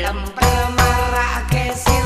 lempar marah kesir